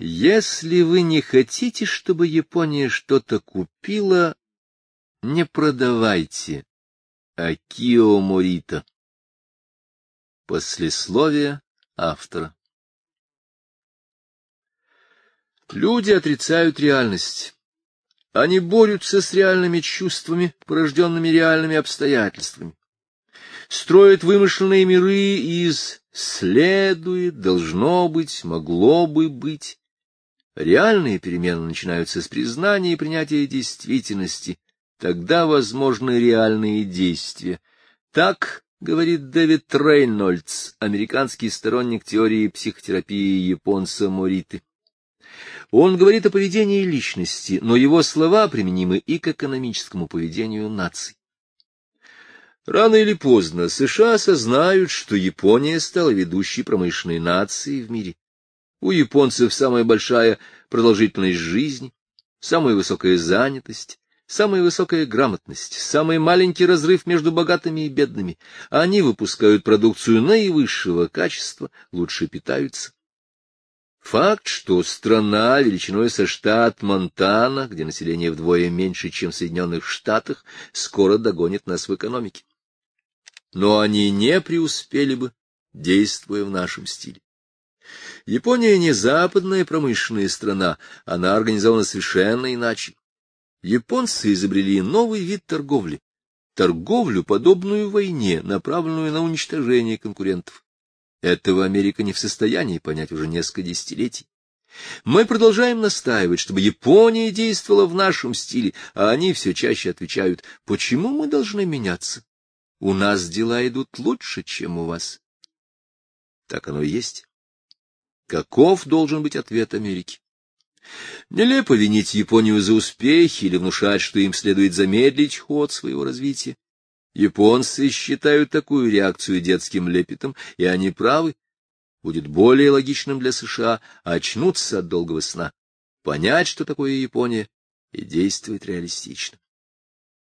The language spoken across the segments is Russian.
Если вы не хотите, чтобы Япония что-то купила, не продавайте Акио Морита. Послесловие автора Люди отрицают реальность. Они борются с реальными чувствами, порожденными реальными обстоятельствами. Строят вымышленные миры из «следует», «должно быть», «могло бы быть». Реальные перемены начинаются с признания и принятия действительности. Тогда возможны реальные действия. Так говорит Дэвид Рейнольдс, американский сторонник теории психотерапии японца Мориты. Он говорит о поведении личности, но его слова применимы и к экономическому поведению наций. Рано или поздно США осознают, что Япония стала ведущей промышленной нацией в мире. У японцев самая большая продолжительность жизни, самая высокая занятость, самая высокая грамотность, самый маленький разрыв между богатыми и бедными. Они выпускают продукцию наивысшего качества, лучше питаются. Факт, что страна величиной со штат Монтана, где население вдвое меньше, чем в Соединенных Штатах, скоро догонит нас в экономике. Но они не преуспели бы, действуя в нашем стиле. Япония не западная промышленная страна, она организована совершенно иначе. Японцы изобрели новый вид торговли, торговлю, подобную войне, направленную на уничтожение конкурентов. Этого Америка не в состоянии понять уже несколько десятилетий. Мы продолжаем настаивать, чтобы Япония действовала в нашем стиле, а они все чаще отвечают, почему мы должны меняться? У нас дела идут лучше, чем у вас. Так оно и есть. Каков должен быть ответ Америки? Нелепо винить Японию за успехи или внушать, что им следует замедлить ход своего развития. Японцы считают такую реакцию детским лепетом, и они правы. Будет более логичным для США очнуться от долгого сна, понять, что такое Япония, и действовать реалистично.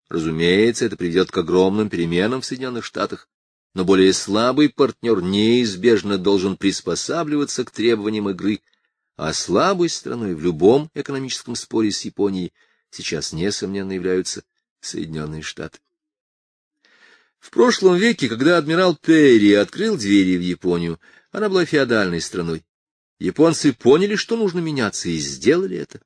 Разумеется, это приведет к огромным переменам в Соединенных Штатах, но более слабый партнер неизбежно должен приспосабливаться к требованиям игры, а слабой страной в любом экономическом споре с Японией сейчас, несомненно, являются Соединенные Штаты. В прошлом веке, когда адмирал Перри открыл двери в Японию, она была феодальной страной. Японцы поняли, что нужно меняться, и сделали это.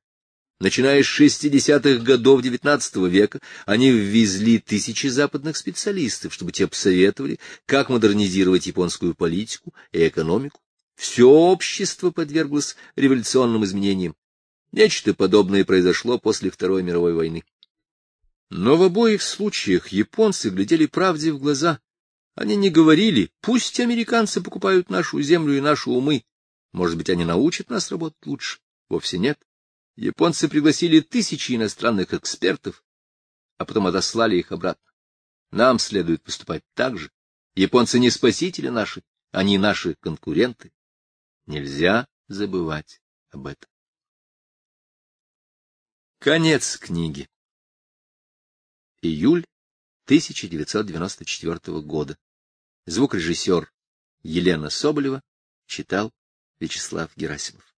Начиная с 60-х годов XIX века, они ввезли тысячи западных специалистов, чтобы те посоветовали, как модернизировать японскую политику и экономику. Все общество подверглось революционным изменениям. Нечто подобное произошло после Второй мировой войны. Но в обоих случаях японцы глядели правде в глаза. Они не говорили, пусть американцы покупают нашу землю и наши умы. Может быть, они научат нас работать лучше. Вовсе нет. Японцы пригласили тысячи иностранных экспертов, а потом отослали их обратно. Нам следует поступать так же. Японцы не спасители наши, они наши конкуренты. Нельзя забывать об этом. Конец книги. Июль 1994 года. Звукорежиссер Елена Соболева читал Вячеслав Герасимов.